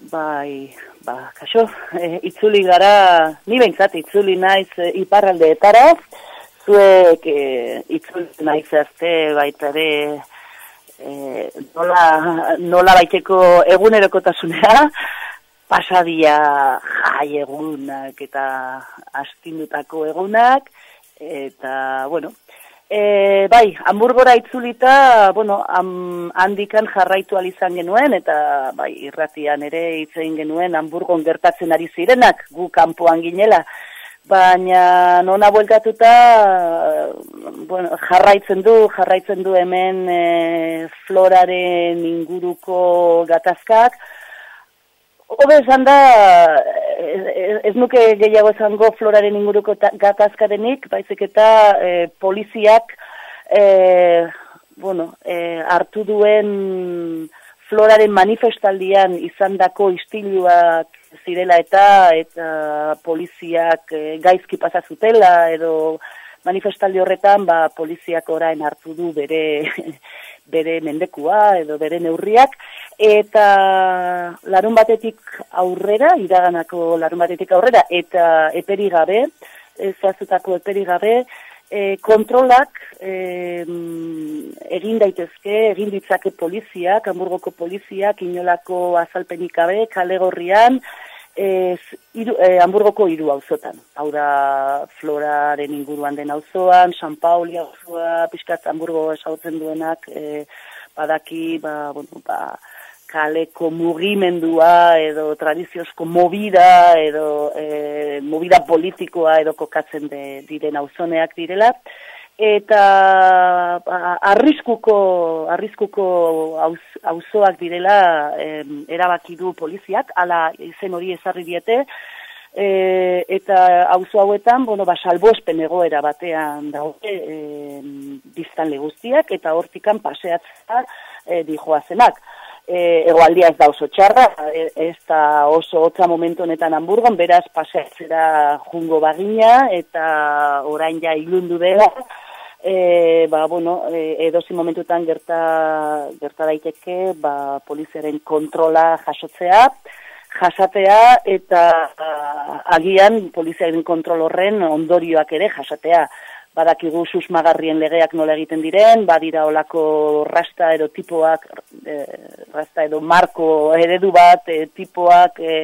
Bai, ba, kaso, e, itzuli gara, ni behintzat itzuli naiz e, iparraldeetara, zuek e, itzuli naiz azte baita ere e, nola, nola baiteko egunerokotasunea, pasadia jai egunak eta astindutako egunak, eta, bueno, E, bai, hamburgora itzulita, bueno, am, handikan jarraitu izan genuen, eta bai, irratian ere itzein genuen hamburgon gertatzen ari zirenak, gu kanpoan ginela. Baina nona bueltatuta, bueno, jarraitzen du, jarraitzen du hemen e, floraren inguruko gatazkak, Obe esan da, ez, nuke gehiago esango floraren inguruko gatazkarenik, baizik eta e, poliziak e, bueno, e, hartu duen floraren manifestaldian izandako istiluak zirela eta eta poliziak e, gaizki pasazutela edo manifestaldi horretan ba, poliziak orain hartu du bere bere mendekua edo bere neurriak, eta larun batetik aurrera, iraganako larun batetik aurrera, eta eperi gabe, zazutako eperi gabe, e, kontrolak e, egin daitezke, egin ditzake poliziak, hamburgoko poliziak, inolako azalpenik gabe, kale gorrian, ez, iru, e, Hamburgoko hiru auzotan. Hau da Floraren inguruan den auzoan, San Pauli auzoa, pixkat Hamburgo esautzen duenak, e, badaki, ba, bueno, ba, kaleko mugimendua edo tradiziozko movida edo e, movida politikoa edo kokatzen de, diren auzoneak direla. Eta ba, arriskuko arriskuko auzoak direla erabaki du poliziak hala izen hori ezarri diete. E, eta auzo hauetan bueno ba salbospen egoera batean daude biztanle guztiak eta hortikan paseatzea e, dijoazenak e, egoaldia ez da oso txarra, e, ez da oso hotza momentu honetan hamburgon, beraz paseatzera jungo bagina, eta orain ja ilundu dela, e, ba, bueno, e, edozi momentutan gerta, gerta daiteke ba, poliziaren kontrola jasotzea, jasatea eta agian poliziaren kontrol horren ondorioak ere jasatea. Badakigu susmagarrien legeak nola egiten diren, badira olako rasta edo tipoak, e, rasta edo marko eredu bat, e, tipoak, e,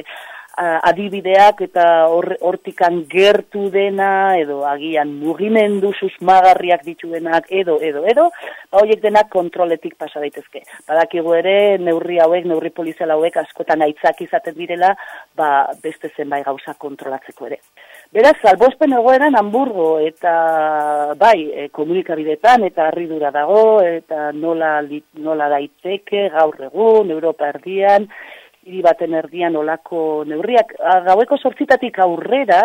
adibideak eta hortikan gertu dena edo agian mugimendu susmagarriak dituenak edo edo edo ba hoiek denak kontroletik pasa daitezke. Badakigu ere neurri hauek neurri polizial hauek askotan aitzak izaten direla ba beste zenbait gauza kontrolatzeko ere. Beraz, salbospen egoeran Hamburgo eta bai, e, komunikabidetan eta harridura dago eta nola, nola daiteke gaur egun, Europa erdian, hiri baten erdian olako neurriak. Gaueko sortzitatik aurrera,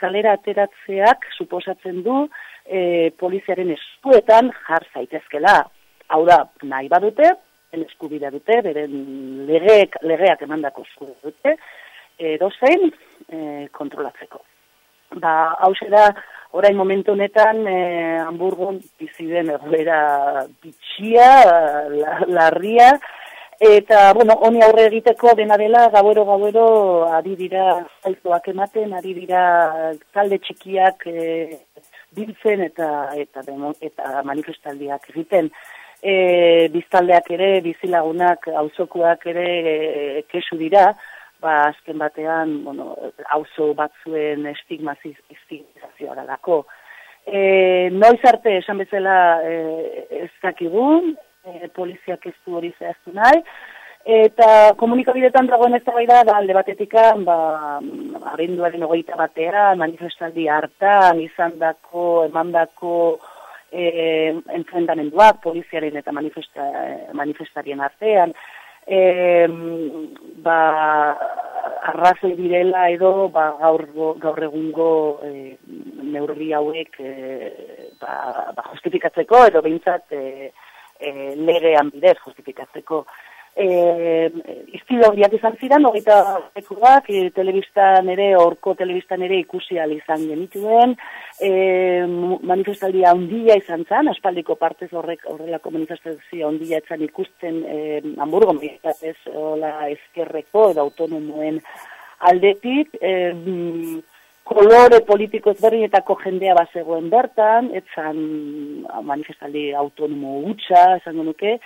kalera ateratzeak suposatzen du e, poliziaren eskuetan jar zaitezkela. Hau da, nahi badute, eskubidea dute, beren legeek, legeak emandako eskubidea dute, edo e, kontrolatzeko. Ba, hau da, orain momentu honetan, e, Hamburgon biziden egoera bitxia, larria, Eta, bueno, honi aurre egiteko dena dela, gauero, gauero, ari dira zaizoak ematen, ari dira talde txikiak e, biltzen eta, eta, eta manifestaldiak egiten. E, biztaldeak ere, bizilagunak, auzokuak ere e, kesu dira, ba, azken batean, bueno, auzo batzuen estigmatizazioa dalako. E, noiz arte, esan bezala, e, ez dakigun, e, poliziak ez du hori zehaztu nahi, eta komunikabidetan dagoen ez da da alde batetikan, ba, abenduaren ogeita batean, manifestaldi hartan, izan dako, eman dako, e, enfrentamenduak, poliziaren eta manifesta, manifestarien artean, e, ba, arrazoi direla edo ba, gaur, gaur egungo e, neurri hauek e, ba, ba, justifikatzeko edo behintzat e, e, legean bidez justifikatzeko. e, iztide horiak izan ziren, hogeita ekuak, e, telebistan ere, orko telebistan ere ikusi izan genituen, e, manifestaldia handia izan zen, aspaldiko partez horrek horrelako manifestaldia handia etzan ikusten e, Hamburgo, ez, hola, ezkerreko edo autonomoen aldetik, e, kolore politiko ezberdinetako jendea bazegoen bertan, etzan manifestaldi autonomo gutxa, esango nuke,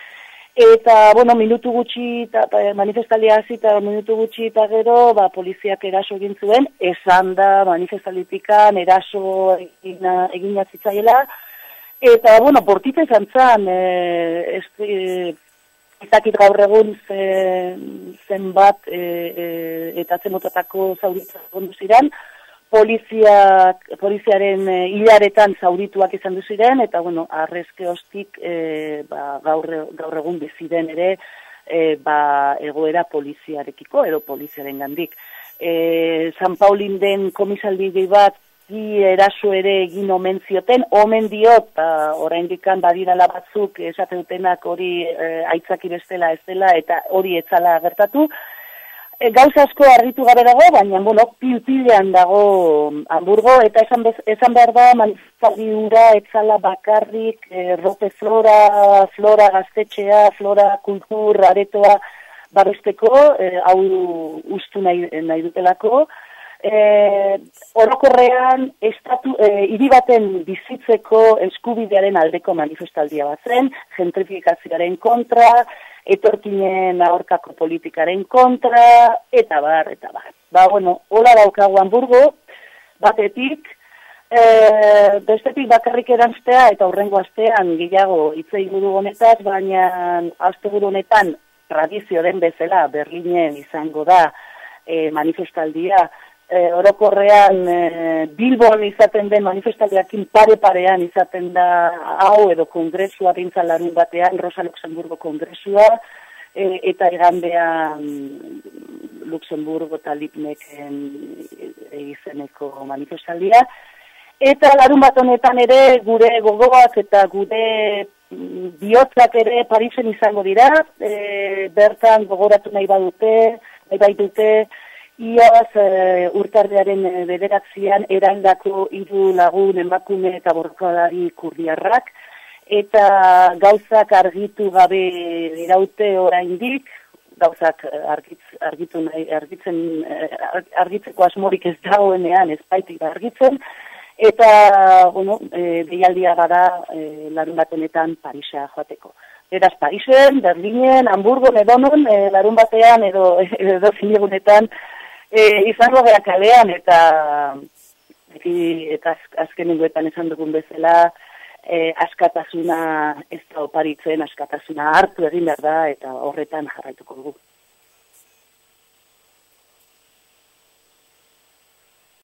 Eta, bueno, minutu gutxi, ta, manifestalia hasi eta minutu gutxi eta gero, ba, poliziak eraso egin zuen, esan da manifestalitikan eraso egina, egina zitzaiela. Eta, bueno, portitza izan zan, e, ez, gaur egun zenbat e, e, eta zemotatako zauritzen ziren, poliziak, poliziaren e, hilaretan zaurituak izan du ziren eta bueno, arrezke hostik e, ba, gaur, gaur egun biziren ere e, ba, egoera poliziarekiko edo poliziaren gandik. E, San Paulin den komisaldi bat gi eraso ere egin omen zioten, omen diot, ba, orain dikan badirala batzuk esate dutenak hori e, aitzaki bestela ez dela eta hori etzala gertatu, E, gauza asko arritu gabe dago, baina, bueno, pilpilean dago Hamburgo, eta esan, bez, esan behar da, manifestari ura, etzala bakarrik, e, rope flora, flora gaztetxea, flora kultur, aretoa, barresteko, e, hau ustu nahi, nahi dutelako. E, orokorrean, estatu, e, iribaten bizitzeko eskubidearen aldeko manifestaldia bat zen, gentrifikazioaren kontra, etorkinen aurkako politikaren kontra, eta bar, eta bar. Ba, bueno, hola daukagu Hamburgo, batetik, e, bestetik bakarrik eranztea, eta horrengo astean gehiago itzei buru honetaz, baina azte honetan tradizio den bezala Berlinen izango da e, manifestaldia, e, orokorrean e, Bilbon izaten den manifestaldiakin pare-parean izaten da hau edo kongresua bintzan larun batean, Rosa Luxemburgo kongresua, e, eta egandean Luxemburgo eta Lipneken izeneko manifestaldia. Eta larun bat honetan ere gure gogoak eta gure mm, bihotzak ere Parisen izango dira, e, bertan gogoratu nahi badute, nahi baitute, Iaz e, urtardearen e, bederatzean erandako hiru lagun emakume eta borrokalari kurdiarrak, eta gauzak argitu gabe iraute oraindik, gauzak argitz, argitu nahi, argitzen, argitzeko asmorik ez dagoenean ez baitik argitzen, eta, bueno, e, behialdia gara e, larun batenetan Parisa joateko. Eraz Parisen, Berlinen, Hamburgo, edonon, e, larun batean edo, edo zinegunetan, e, izango gara kalean eta eta azken ingoetan esan dugun bezala e, askatasuna ez da oparitzen, askatasuna hartu egin behar da eta horretan jarraituko dugu.